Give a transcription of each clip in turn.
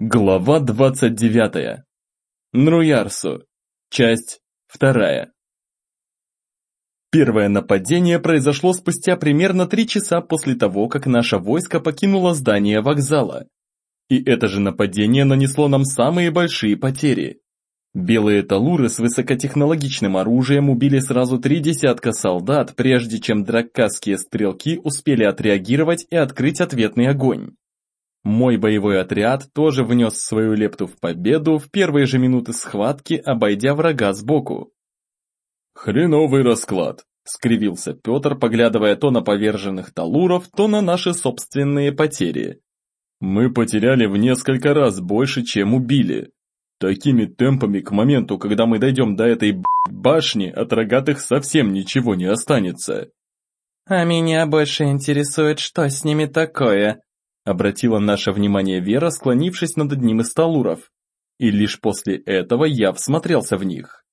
Глава 29. Нруярсу. Часть 2. Первое нападение произошло спустя примерно три часа после того, как наше войско покинуло здание вокзала. И это же нападение нанесло нам самые большие потери. Белые талуры с высокотехнологичным оружием убили сразу три десятка солдат, прежде чем драккасские стрелки успели отреагировать и открыть ответный огонь. Мой боевой отряд тоже внес свою лепту в победу в первые же минуты схватки, обойдя врага сбоку. «Хреновый расклад», — скривился Петр, поглядывая то на поверженных талуров, то на наши собственные потери. «Мы потеряли в несколько раз больше, чем убили. Такими темпами к моменту, когда мы дойдем до этой башни, от рогатых совсем ничего не останется». «А меня больше интересует, что с ними такое», Обратила наше внимание Вера, склонившись над одним из талуров. И лишь после этого я всмотрелся в них.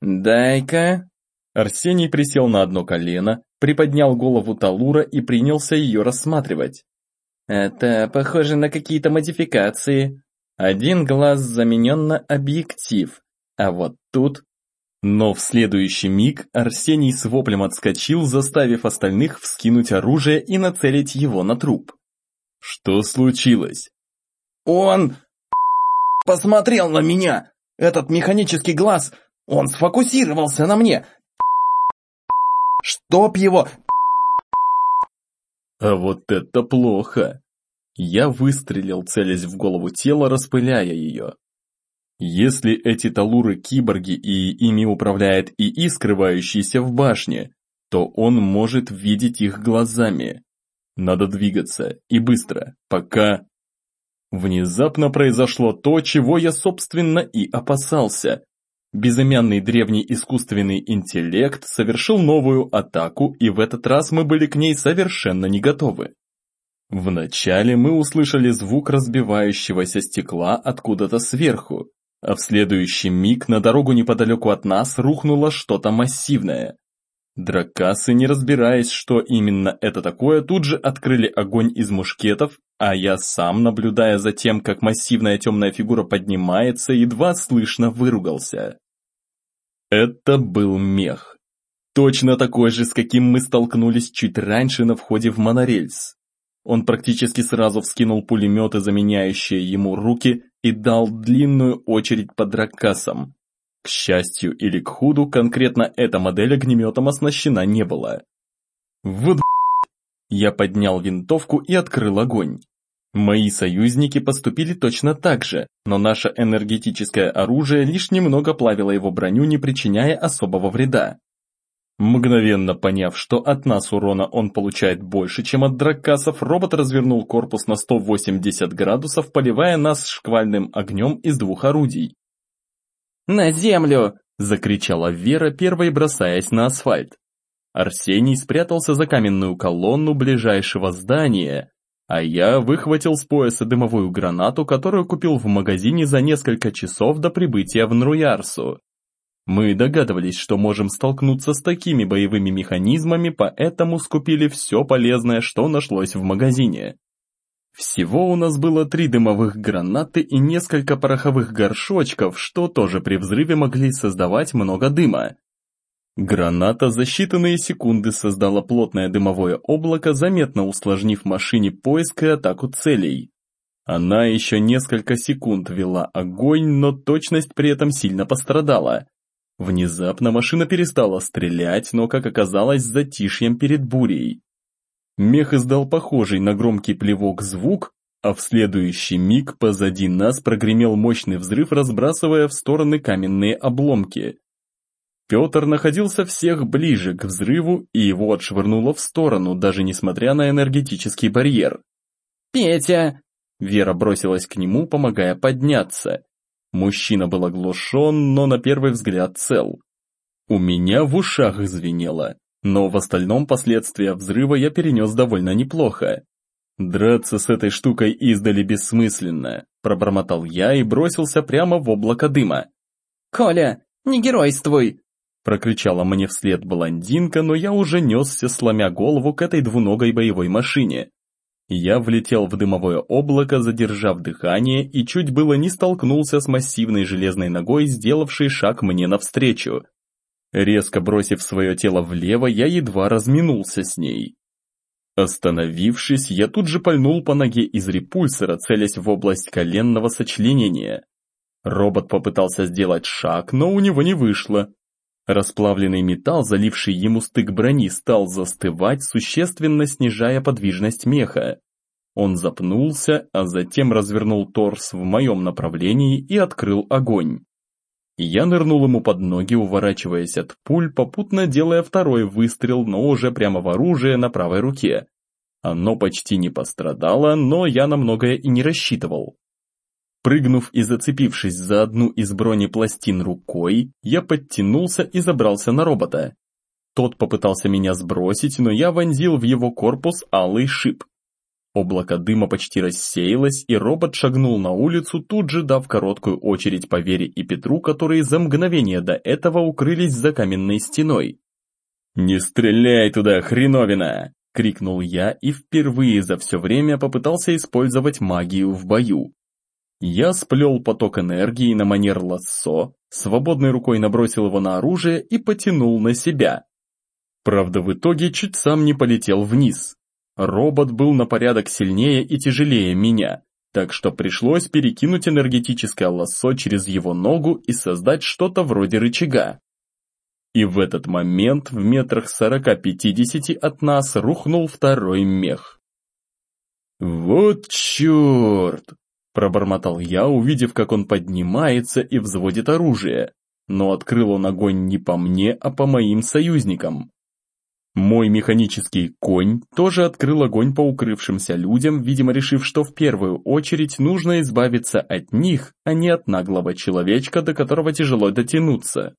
«Дай-ка...» Арсений присел на одно колено, приподнял голову Талура и принялся ее рассматривать. «Это похоже на какие-то модификации. Один глаз заменен на объектив, а вот тут...» Но в следующий миг Арсений с воплем отскочил, заставив остальных вскинуть оружие и нацелить его на труп. Что случилось? Он посмотрел на меня. Этот механический глаз, он сфокусировался на мне. Чтоб его... А вот это плохо. Я выстрелил, целясь в голову тела, распыляя ее. Если эти талуры киборги и ими управляет ИИ, скрывающийся в башне, то он может видеть их глазами. Надо двигаться, и быстро, пока... Внезапно произошло то, чего я, собственно, и опасался. Безымянный древний искусственный интеллект совершил новую атаку, и в этот раз мы были к ней совершенно не готовы. Вначале мы услышали звук разбивающегося стекла откуда-то сверху, а в следующий миг на дорогу неподалеку от нас рухнуло что-то массивное. Дракасы, не разбираясь, что именно это такое, тут же открыли огонь из мушкетов, а я сам, наблюдая за тем, как массивная темная фигура поднимается, едва слышно выругался. Это был мех. Точно такой же, с каким мы столкнулись чуть раньше на входе в монорельс. Он практически сразу вскинул пулеметы, заменяющие ему руки, и дал длинную очередь по дракасам. К счастью или к худу, конкретно эта модель огнеметом оснащена не была. Вот Я поднял винтовку и открыл огонь. Мои союзники поступили точно так же, но наше энергетическое оружие лишь немного плавило его броню, не причиняя особого вреда. Мгновенно поняв, что от нас урона он получает больше, чем от драккасов, робот развернул корпус на 180 градусов, поливая нас шквальным огнем из двух орудий. «На землю!» – закричала Вера, первой бросаясь на асфальт. Арсений спрятался за каменную колонну ближайшего здания, а я выхватил с пояса дымовую гранату, которую купил в магазине за несколько часов до прибытия в Нруярсу. Мы догадывались, что можем столкнуться с такими боевыми механизмами, поэтому скупили все полезное, что нашлось в магазине. Всего у нас было три дымовых гранаты и несколько пороховых горшочков, что тоже при взрыве могли создавать много дыма. Граната за считанные секунды создала плотное дымовое облако, заметно усложнив машине поиск и атаку целей. Она еще несколько секунд вела огонь, но точность при этом сильно пострадала. Внезапно машина перестала стрелять, но, как оказалось, затишьем перед бурей. Мех издал похожий на громкий плевок звук, а в следующий миг позади нас прогремел мощный взрыв, разбрасывая в стороны каменные обломки. Петр находился всех ближе к взрыву, и его отшвырнуло в сторону, даже несмотря на энергетический барьер. «Петя!» Вера бросилась к нему, помогая подняться. Мужчина был оглушен, но на первый взгляд цел. У меня в ушах звенело. Но в остальном последствия взрыва я перенес довольно неплохо. «Драться с этой штукой издали бессмысленно», – пробормотал я и бросился прямо в облако дыма. «Коля, не геройствуй!» – прокричала мне вслед блондинка, но я уже несся, сломя голову к этой двуногой боевой машине. Я влетел в дымовое облако, задержав дыхание, и чуть было не столкнулся с массивной железной ногой, сделавшей шаг мне навстречу. Резко бросив свое тело влево, я едва разминулся с ней. Остановившись, я тут же пальнул по ноге из репульсора, целясь в область коленного сочленения. Робот попытался сделать шаг, но у него не вышло. Расплавленный металл, заливший ему стык брони, стал застывать, существенно снижая подвижность меха. Он запнулся, а затем развернул торс в моем направлении и открыл огонь. Я нырнул ему под ноги, уворачиваясь от пуль, попутно делая второй выстрел, но уже прямо в оружие на правой руке. Оно почти не пострадало, но я на многое и не рассчитывал. Прыгнув и зацепившись за одну из бронепластин рукой, я подтянулся и забрался на робота. Тот попытался меня сбросить, но я вонзил в его корпус алый шип. Облако дыма почти рассеялось, и робот шагнул на улицу, тут же дав короткую очередь по Вере и Петру, которые за мгновение до этого укрылись за каменной стеной. «Не стреляй туда, хреновина!» — крикнул я и впервые за все время попытался использовать магию в бою. Я сплел поток энергии на манер лассо, свободной рукой набросил его на оружие и потянул на себя. Правда, в итоге чуть сам не полетел вниз. Робот был на порядок сильнее и тяжелее меня, так что пришлось перекинуть энергетическое лассо через его ногу и создать что-то вроде рычага. И в этот момент в метрах сорока-пятидесяти от нас рухнул второй мех. «Вот черт!» Пробормотал я, увидев, как он поднимается и взводит оружие. Но открыл он огонь не по мне, а по моим союзникам. Мой механический конь тоже открыл огонь по укрывшимся людям, видимо решив, что в первую очередь нужно избавиться от них, а не от наглого человечка, до которого тяжело дотянуться.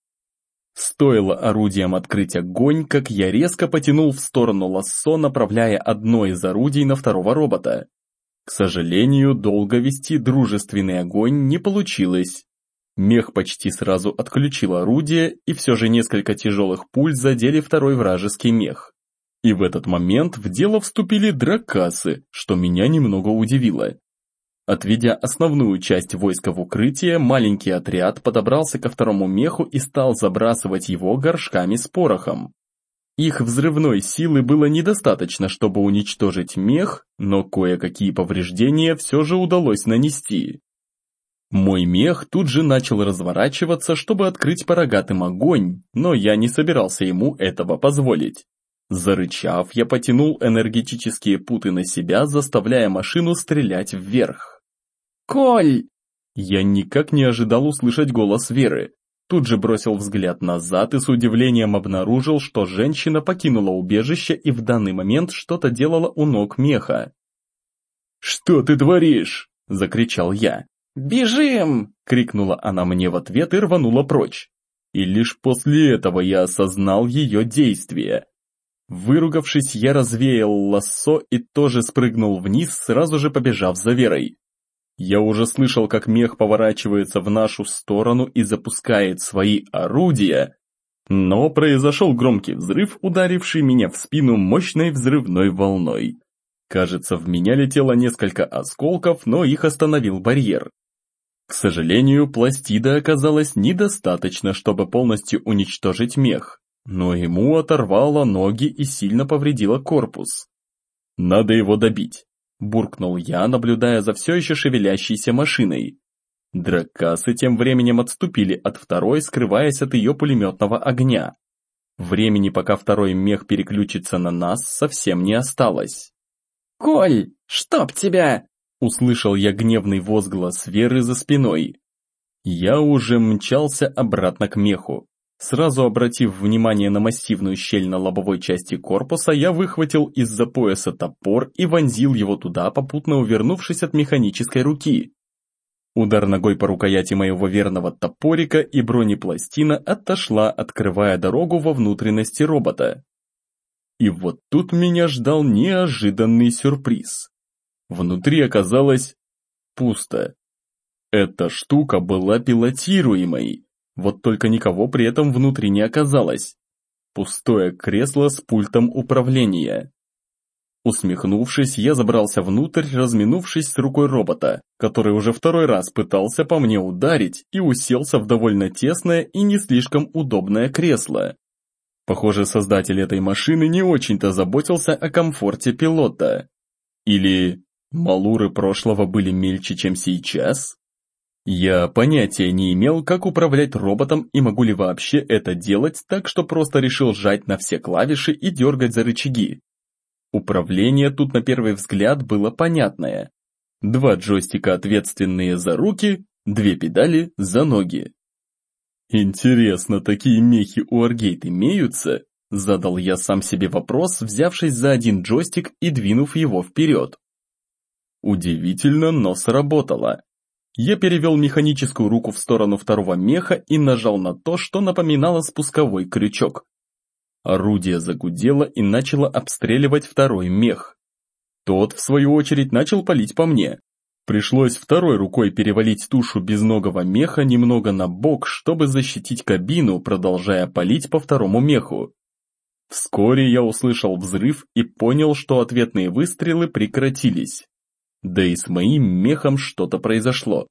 Стоило орудием открыть огонь, как я резко потянул в сторону лассо, направляя одно из орудий на второго робота. К сожалению, долго вести дружественный огонь не получилось. Мех почти сразу отключил орудие, и все же несколько тяжелых пуль задели второй вражеский мех. И в этот момент в дело вступили дракасы, что меня немного удивило. Отведя основную часть войска в укрытие, маленький отряд подобрался ко второму меху и стал забрасывать его горшками с порохом. Их взрывной силы было недостаточно, чтобы уничтожить мех, но кое-какие повреждения все же удалось нанести. Мой мех тут же начал разворачиваться, чтобы открыть по рогатым огонь, но я не собирался ему этого позволить. Зарычав, я потянул энергетические путы на себя, заставляя машину стрелять вверх. «Коль!» Я никак не ожидал услышать голос Веры. Тут же бросил взгляд назад и с удивлением обнаружил, что женщина покинула убежище и в данный момент что-то делала у ног меха. «Что ты творишь?» – закричал я. «Бежим!» – крикнула она мне в ответ и рванула прочь. И лишь после этого я осознал ее действия. Выругавшись, я развеял лассо и тоже спрыгнул вниз, сразу же побежав за Верой. Я уже слышал, как мех поворачивается в нашу сторону и запускает свои орудия, но произошел громкий взрыв, ударивший меня в спину мощной взрывной волной. Кажется, в меня летело несколько осколков, но их остановил барьер. К сожалению, пластида оказалась недостаточно, чтобы полностью уничтожить мех, но ему оторвало ноги и сильно повредило корпус. Надо его добить буркнул я, наблюдая за все еще шевелящейся машиной. Дракасы тем временем отступили от второй, скрываясь от ее пулеметного огня. Времени, пока второй мех переключится на нас, совсем не осталось. «Коль, чтоб тебя!» Услышал я гневный возглас Веры за спиной. Я уже мчался обратно к меху. Сразу обратив внимание на массивную щель на лобовой части корпуса, я выхватил из-за пояса топор и вонзил его туда, попутно увернувшись от механической руки. Удар ногой по рукояти моего верного топорика и бронепластина отошла, открывая дорогу во внутренности робота. И вот тут меня ждал неожиданный сюрприз. Внутри оказалось пусто. Эта штука была пилотируемой. Вот только никого при этом внутри не оказалось. Пустое кресло с пультом управления. Усмехнувшись, я забрался внутрь, разминувшись с рукой робота, который уже второй раз пытался по мне ударить и уселся в довольно тесное и не слишком удобное кресло. Похоже, создатель этой машины не очень-то заботился о комфорте пилота. Или малуры прошлого были мельче, чем сейчас? Я понятия не имел, как управлять роботом и могу ли вообще это делать, так что просто решил жать на все клавиши и дергать за рычаги. Управление тут на первый взгляд было понятное. Два джойстика ответственные за руки, две педали за ноги. Интересно, такие мехи у Аргейт имеются? Задал я сам себе вопрос, взявшись за один джойстик и двинув его вперед. Удивительно, но сработало. Я перевел механическую руку в сторону второго меха и нажал на то, что напоминало спусковой крючок. Орудие загудело и начало обстреливать второй мех. Тот, в свою очередь, начал палить по мне. Пришлось второй рукой перевалить тушу безногого меха немного на бок, чтобы защитить кабину, продолжая палить по второму меху. Вскоре я услышал взрыв и понял, что ответные выстрелы прекратились. Да и с моим мехом что-то произошло.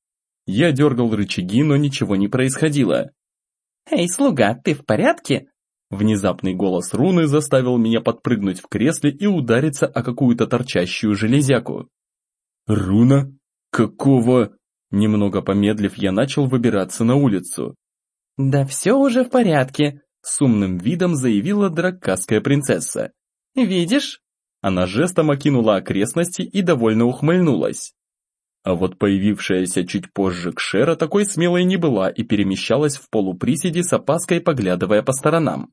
Я дергал рычаги, но ничего не происходило. «Эй, слуга, ты в порядке?» Внезапный голос руны заставил меня подпрыгнуть в кресле и удариться о какую-то торчащую железяку. «Руна? Какого?» Немного помедлив, я начал выбираться на улицу. «Да все уже в порядке», — с умным видом заявила драккасская принцесса. «Видишь?» Она жестом окинула окрестности и довольно ухмыльнулась. А вот появившаяся чуть позже Кшера такой смелой не была и перемещалась в полуприседе с опаской, поглядывая по сторонам.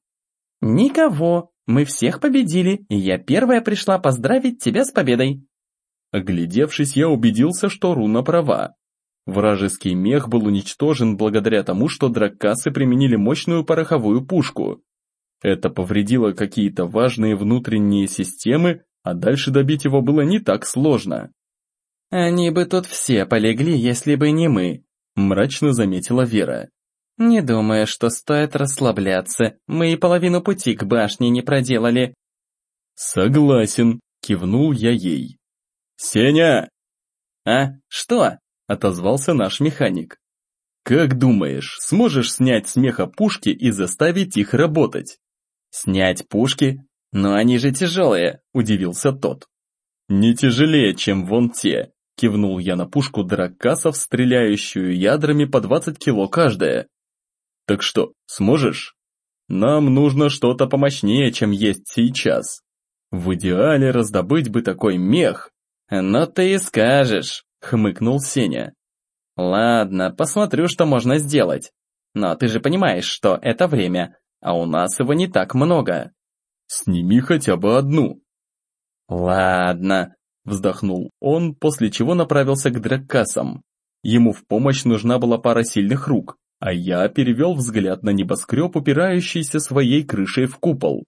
«Никого, мы всех победили, и я первая пришла поздравить тебя с победой». Оглядевшись, я убедился, что Руна права. Вражеский мех был уничтожен благодаря тому, что драккасы применили мощную пороховую пушку. Это повредило какие-то важные внутренние системы, а дальше добить его было не так сложно. «Они бы тут все полегли, если бы не мы», – мрачно заметила Вера. «Не думаю, что стоит расслабляться, мы и половину пути к башне не проделали». «Согласен», — кивнул я ей. «Сеня!» «А, что?» — отозвался наш механик. «Как думаешь, сможешь снять с меха пушки и заставить их работать?» «Снять пушки? Но они же тяжелые», — удивился тот. «Не тяжелее, чем вон те», — кивнул я на пушку драккасов, стреляющую ядрами по 20 кило каждая. Так что, сможешь? Нам нужно что-то помощнее, чем есть сейчас. В идеале раздобыть бы такой мех. Но ты и скажешь, хмыкнул Сеня. Ладно, посмотрю, что можно сделать. Но ты же понимаешь, что это время, а у нас его не так много. Сними хотя бы одну. Ладно, вздохнул он, после чего направился к драккасам. Ему в помощь нужна была пара сильных рук, а я перевел взгляд на небоскреб, упирающийся своей крышей в купол.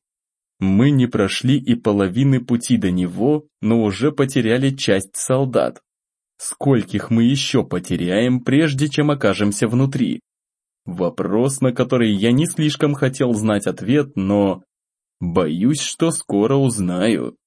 Мы не прошли и половины пути до него, но уже потеряли часть солдат. Скольких мы еще потеряем, прежде чем окажемся внутри? Вопрос, на который я не слишком хотел знать ответ, но... Боюсь, что скоро узнаю.